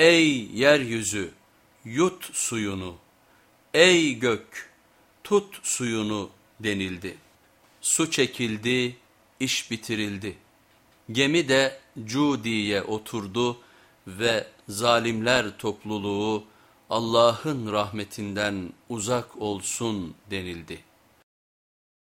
Ey yeryüzü yut suyunu, ey gök tut suyunu denildi. Su çekildi, iş bitirildi. Gemi de Cudi'ye oturdu ve zalimler topluluğu Allah'ın rahmetinden uzak olsun denildi.